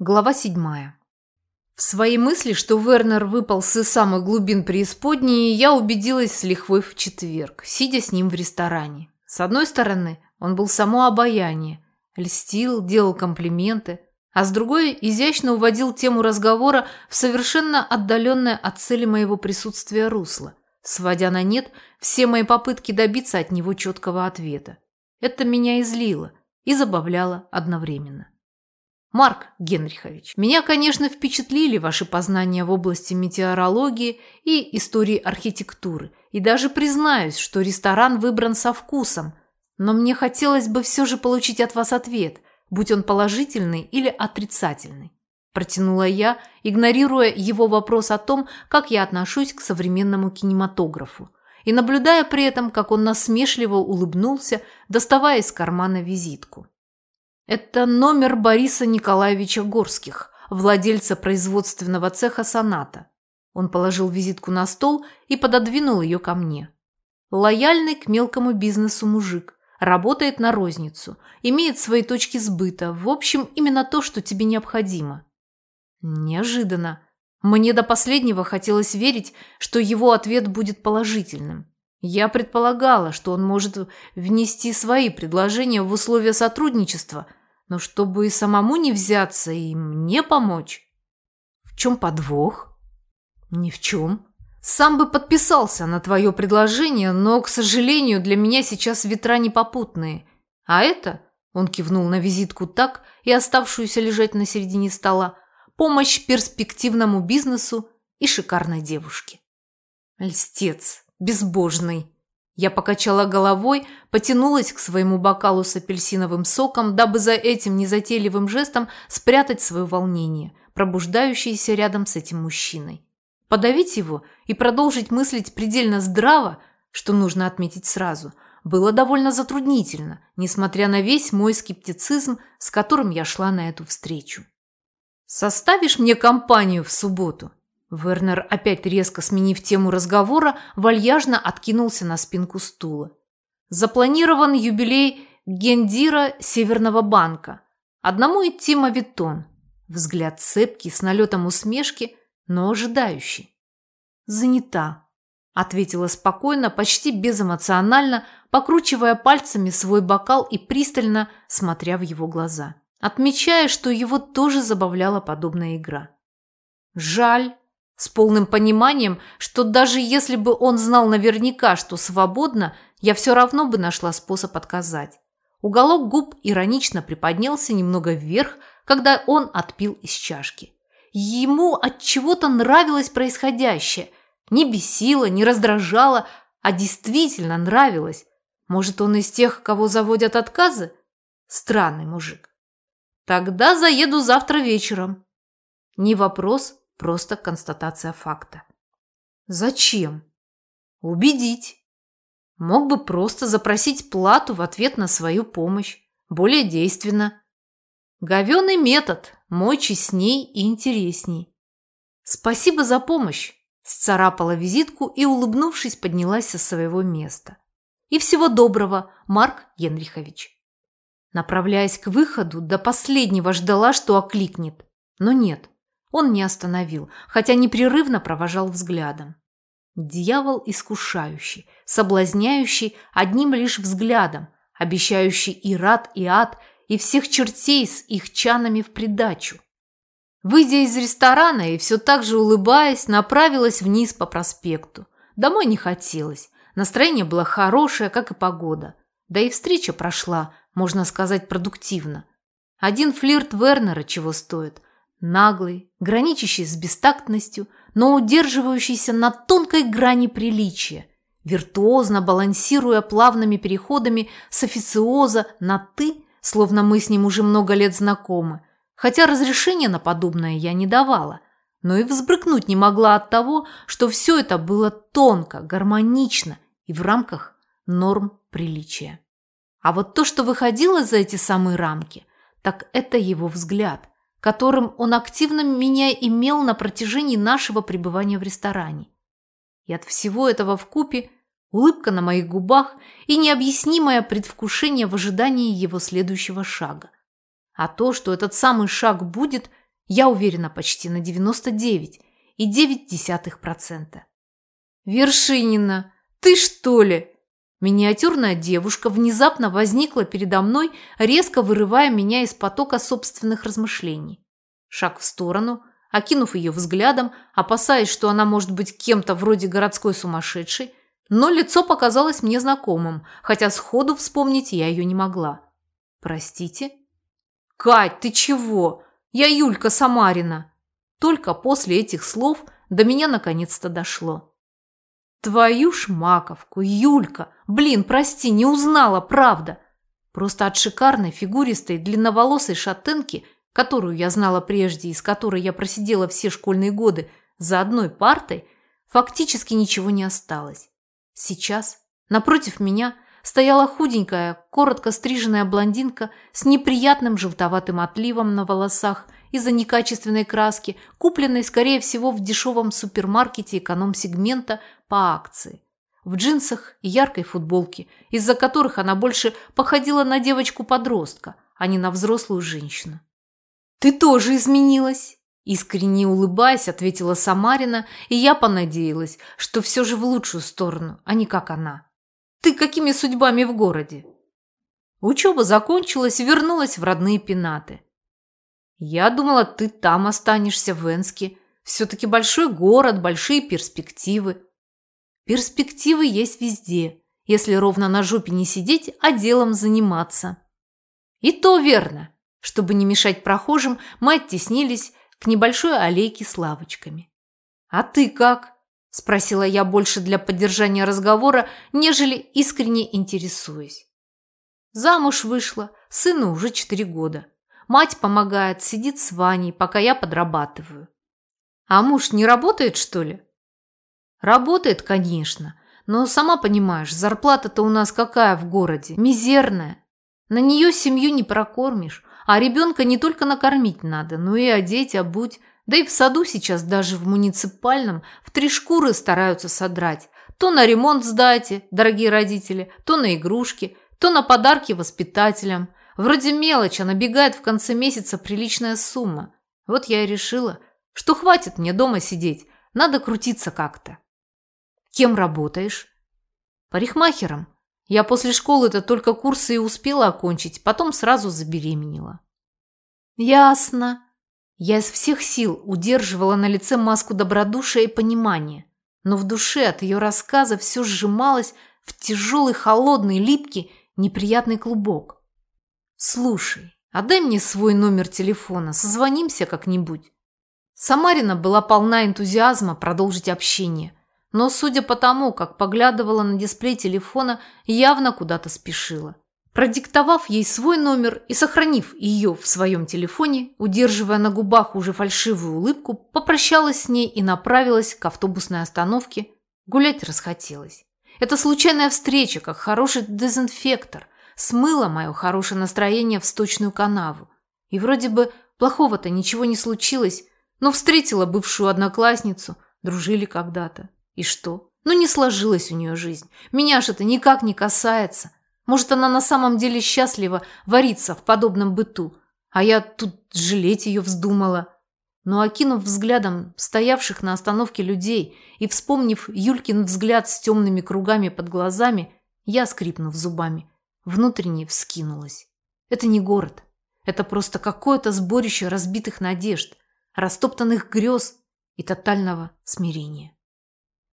Глава седьмая. В своей мысли, что Вернер выпал с самых глубин преисподней, я убедилась с лихвой в четверг, сидя с ним в ресторане. С одной стороны, он был само обаяние, льстил, делал комплименты, а с другой изящно уводил тему разговора в совершенно отдаленное от цели моего присутствия русло, сводя на нет все мои попытки добиться от него четкого ответа. Это меня излило и забавляло одновременно. Марк Генрихович, меня, конечно, впечатлили ваши познания в области метеорологии и истории архитектуры, и даже признаюсь, что ресторан выбран со вкусом, но мне хотелось бы все же получить от вас ответ, будь он положительный или отрицательный. Протянула я, игнорируя его вопрос о том, как я отношусь к современному кинематографу, и наблюдая при этом, как он насмешливо улыбнулся, доставая из кармана визитку. Это номер Бориса Николаевича Горских, владельца производственного цеха «Соната». Он положил визитку на стол и пододвинул ее ко мне. Лояльный к мелкому бизнесу мужик, работает на розницу, имеет свои точки сбыта, в общем, именно то, что тебе необходимо. Неожиданно. Мне до последнего хотелось верить, что его ответ будет положительным. Я предполагала, что он может внести свои предложения в условия сотрудничества – но чтобы и самому не взяться, и мне помочь. В чем подвох? Ни в чем. Сам бы подписался на твое предложение, но, к сожалению, для меня сейчас ветра непопутные. А это, он кивнул на визитку так и оставшуюся лежать на середине стола, помощь перспективному бизнесу и шикарной девушке. Льстец, безбожный. Я покачала головой, потянулась к своему бокалу с апельсиновым соком, дабы за этим незатейливым жестом спрятать свое волнение, пробуждающееся рядом с этим мужчиной. Подавить его и продолжить мыслить предельно здраво, что нужно отметить сразу, было довольно затруднительно, несмотря на весь мой скептицизм, с которым я шла на эту встречу. «Составишь мне компанию в субботу?» Вернер, опять резко сменив тему разговора, вальяжно откинулся на спинку стула. Запланирован юбилей гендира Северного банка. Одному идти мавитон. Взгляд цепкий, с налетом усмешки, но ожидающий. «Занята», – ответила спокойно, почти безэмоционально, покручивая пальцами свой бокал и пристально смотря в его глаза, отмечая, что его тоже забавляла подобная игра. «Жаль», с полным пониманием, что даже если бы он знал наверняка, что свободно, я все равно бы нашла способ отказать. Уголок губ иронично приподнялся немного вверх, когда он отпил из чашки. Ему от чего-то нравилось происходящее. Не бесило, не раздражало, а действительно нравилось. Может, он из тех, кого заводят отказы? Странный мужик. Тогда заеду завтра вечером. Не вопрос, Просто констатация факта. Зачем? Убедить. Мог бы просто запросить плату в ответ на свою помощь. Более действенно. Говеный метод, мой честней и интересней. Спасибо за помощь, сцарапала визитку и, улыбнувшись, поднялась со своего места. И всего доброго, Марк Генрихович. Направляясь к выходу, до последнего ждала, что окликнет. Но нет, он не остановил, хотя непрерывно провожал взглядом. Дьявол искушающий, соблазняющий одним лишь взглядом, обещающий и рад, и ад, и всех чертей с их чанами в придачу. Выйдя из ресторана и все так же улыбаясь, направилась вниз по проспекту. Домой не хотелось. Настроение было хорошее, как и погода. Да и встреча прошла, можно сказать, продуктивно. Один флирт Вернера чего стоит – Наглый, граничащий с бестактностью, но удерживающийся на тонкой грани приличия, виртуозно балансируя плавными переходами с официоза на «ты», словно мы с ним уже много лет знакомы, хотя разрешения на подобное я не давала, но и взбрыкнуть не могла от того, что все это было тонко, гармонично и в рамках норм приличия. А вот то, что выходило за эти самые рамки, так это его взгляд – которым он активно меня имел на протяжении нашего пребывания в ресторане. И от всего этого вкупе улыбка на моих губах и необъяснимое предвкушение в ожидании его следующего шага. А то, что этот самый шаг будет, Я уверена почти на 99,9%. Вершинина, ты что ли? Миниатюрная девушка внезапно возникла передо мной, резко вырывая меня из потока собственных размышлений. Шаг в сторону, окинув ее взглядом, опасаясь, что она может быть кем-то вроде городской сумасшедшей, но лицо показалось мне знакомым, хотя сходу вспомнить я ее не могла. «Простите?» «Кать, ты чего? Я Юлька Самарина!» Только после этих слов до меня наконец-то дошло. «Твою ж маковку, Юлька! Блин, прости, не узнала, правда!» Просто от шикарной, фигуристой, длинноволосой шатенки, которую я знала прежде и с которой я просидела все школьные годы за одной партой, фактически ничего не осталось. Сейчас, напротив меня, стояла худенькая, коротко стриженная блондинка с неприятным желтоватым отливом на волосах из-за некачественной краски, купленной, скорее всего, в дешевом супермаркете эконом-сегмента по акции. В джинсах и яркой футболке, из-за которых она больше походила на девочку-подростка, а не на взрослую женщину. «Ты тоже изменилась!» Искренне улыбаясь, ответила Самарина, и я понадеялась, что все же в лучшую сторону, а не как она. «Ты какими судьбами в городе?» Учеба закончилась вернулась в родные пенаты. «Я думала, ты там останешься, в Энске. Все-таки большой город, большие перспективы». «Перспективы есть везде, если ровно на жопе не сидеть, а делом заниматься». «И то верно». Чтобы не мешать прохожим, мы оттеснились к небольшой аллейке с лавочками. «А ты как?» – спросила я больше для поддержания разговора, нежели искренне интересуясь. Замуж вышла, сыну уже четыре года. Мать помогает, сидит с Ваней, пока я подрабатываю. А муж не работает, что ли? Работает, конечно, но сама понимаешь, зарплата-то у нас какая в городе, мизерная. На нее семью не прокормишь, а ребенка не только накормить надо, но и одеть, обуть. Да и в саду сейчас даже в муниципальном в три шкуры стараются содрать. То на ремонт сдайте, дорогие родители, то на игрушки, то на подарки воспитателям. Вроде мелочь, а набегает в конце месяца приличная сумма. Вот я и решила, что хватит мне дома сидеть, надо крутиться как-то. Кем работаешь? Парикмахером. Я после школы-то только курсы и успела окончить, потом сразу забеременела. Ясно. Я из всех сил удерживала на лице маску добродушия и понимания, но в душе от ее рассказа все сжималось в тяжелый, холодный, липкий, неприятный клубок. «Слушай, отдай мне свой номер телефона, созвонимся как-нибудь». Самарина была полна энтузиазма продолжить общение, но, судя по тому, как поглядывала на дисплей телефона, явно куда-то спешила. Продиктовав ей свой номер и сохранив ее в своем телефоне, удерживая на губах уже фальшивую улыбку, попрощалась с ней и направилась к автобусной остановке. Гулять расхотелось. Эта случайная встреча, как хороший дезинфектор, смыла мое хорошее настроение в сточную канаву. И вроде бы плохого-то ничего не случилось, но встретила бывшую одноклассницу, дружили когда-то. И что? Ну не сложилась у нее жизнь. Меня же это никак не касается. Может, она на самом деле счастлива вариться в подобном быту, а я тут жалеть ее вздумала. Но окинув взглядом стоявших на остановке людей и вспомнив Юлькин взгляд с темными кругами под глазами, я, скрипнув зубами, внутренне вскинулась. Это не город. Это просто какое-то сборище разбитых надежд, растоптанных грез и тотального смирения.